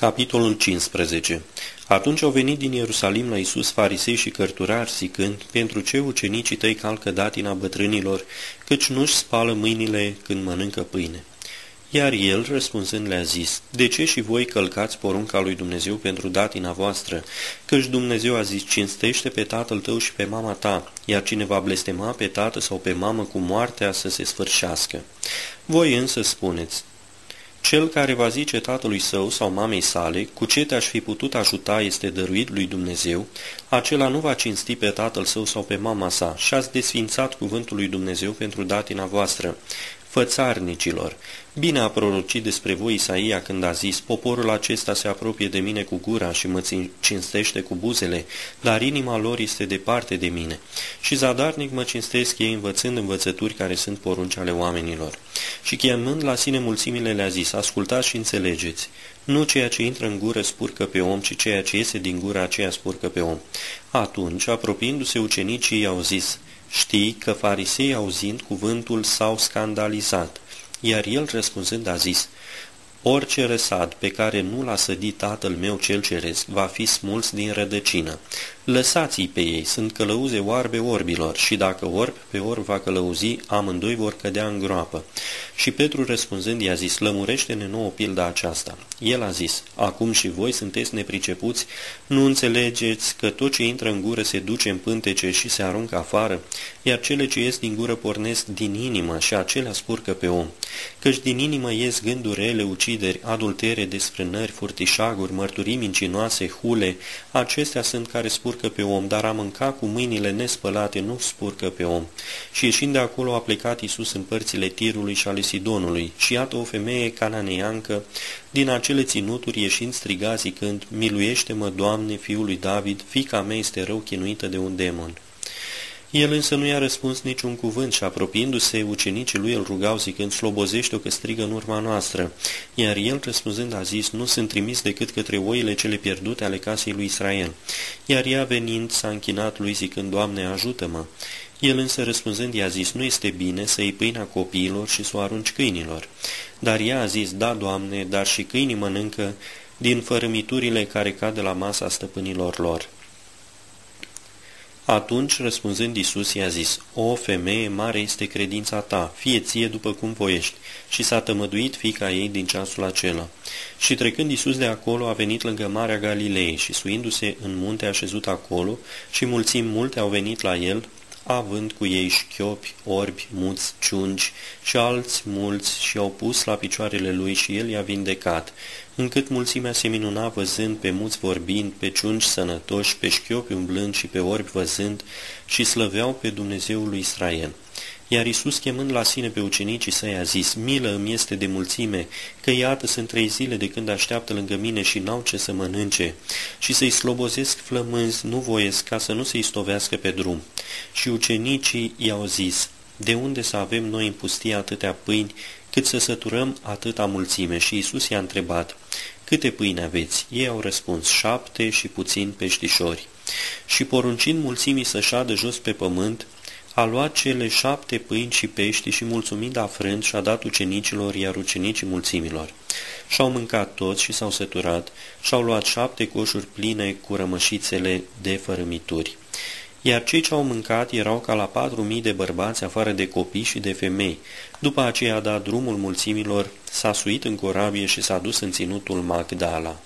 Capitolul 15 Atunci au venit din Ierusalim la Isus farisei și cărturari, zicând, Pentru ce ucenicii tăi calcă datina bătrânilor, căci nu-și spală mâinile când mănâncă pâine? Iar el, răspunzând, le-a zis, De ce și voi călcați porunca lui Dumnezeu pentru datina voastră? Căci Dumnezeu a zis, cinstește pe tatăl tău și pe mama ta, iar cine va blestema pe tată sau pe mamă cu moartea să se sfârșească. Voi însă spuneți, cel care va zice tatălui său sau mamei sale, cu ce te-aș fi putut ajuta este dăruit lui Dumnezeu, acela nu va cinsti pe tatăl său sau pe mama sa. Și ați desfințat cuvântul lui Dumnezeu pentru datina voastră fățarnicilor. Bine a prorocit despre voi Isaia când a zis, poporul acesta se apropie de mine cu gura și mă cinstește cu buzele, dar inima lor este departe de mine. Și zadarnic mă cinstesc ei învățând învățături care sunt porunci ale oamenilor. Și chemând la sine mulțimile le-a zis, ascultați și înțelegeți. Nu ceea ce intră în gură spurcă pe om, ci ceea ce iese din gură aceea spurcă pe om. Atunci, apropiindu-se ucenicii, i-au zis, Știi că farisei auzind cuvântul s-au scandalizat, iar el răspunzând a zis, Orice răsad pe care nu l-a sădit tatăl meu cel ceresc va fi smuls din rădăcină. Lăsați-i pe ei, sunt călăuze oarbe orbilor și dacă orb pe orb va călăuzi, amândoi vor cădea în groapă. Și Petru răspunzând i-a zis, lămurește-ne nouă pilda aceasta. El a zis, acum și voi sunteți nepricepuți, nu înțelegeți că tot ce intră în gură se duce în pântece și se aruncă afară, iar cele ce ies din gură pornesc din inimă și acelea spurcă pe om. Căci din inimă ies gânduri rele, ucideri, adultere, desfrânări, furtișaguri, mărturii mincinoase, hule, acestea sunt care spurcă pe om, dar a mânca cu mâinile nespălate nu spurcă pe om. Și ieșind de acolo a plecat Isus în părțile Tirului și ale Sidonului și iată o femeie cananeiancă din acele ținuturi ieșind striga zicând, Miluiește-mă, Doamne, fiul lui David, fica mea este rău chinuită de un demon. El însă nu i-a răspuns niciun cuvânt și apropiindu-se, ucenicii lui îl rugau zicând, slobozește-o că strigă în urma noastră. Iar el răspunzând a zis, nu sunt trimis decât către oile cele pierdute ale casei lui Israel. Iar ea venind s-a închinat lui zicând, Doamne, ajută-mă. El însă răspunzând i-a zis, nu este bine să iei pâinea copiilor și să o arunci câinilor. Dar ea a zis, da, Doamne, dar și câinii mănâncă din fărâmiturile care cad de la masa stăpânilor lor. Atunci, răspunzând Isus, i-a zis, O, femeie, mare este credința ta, fie ție după cum voiești. Și s-a tămăduit fica ei din ceasul acela. Și trecând Isus de acolo, a venit lângă Marea Galilei și suindu-se în munte a șezut acolo și mulțimi multe au venit la el, având cu ei șchiopi, orbi, muți, ciungi și alți mulți și au pus la picioarele lui și el i-a vindecat, încât mulțimea se minuna văzând pe muți vorbind, pe ciungi sănătoși, pe șchiopi umblând și pe orbi văzând și slăveau pe Dumnezeul lui Israel. Iar Isus, chemând la sine pe ucenicii săi, a zis, Milă îmi este de mulțime, că iată sunt trei zile de când așteaptă lângă mine și n-au ce să mănânce, și să-i slobozesc flămânzi nu voiesc ca să nu se istovească pe drum. Și ucenicii i-au zis, De unde să avem noi în pustie atâtea pâini, cât să săturăm atâta mulțime? Și Isus i-a întrebat, Câte pâini aveți? Ei au răspuns, șapte și puțin peștișori. Și poruncind mulțimii să șadă jos pe pământ, a luat cele șapte pâini și pești și mulțumind afrând și-a dat ucenicilor, iar ucenicii mulțimilor. Și-au mâncat toți și s-au săturat și-au luat șapte coșuri pline cu rămășițele de fărâmituri. Iar cei ce au mâncat erau ca la patru mii de bărbați afară de copii și de femei. După aceea a dat drumul mulțimilor, s-a suit în corabie și s-a dus în ținutul Magdala.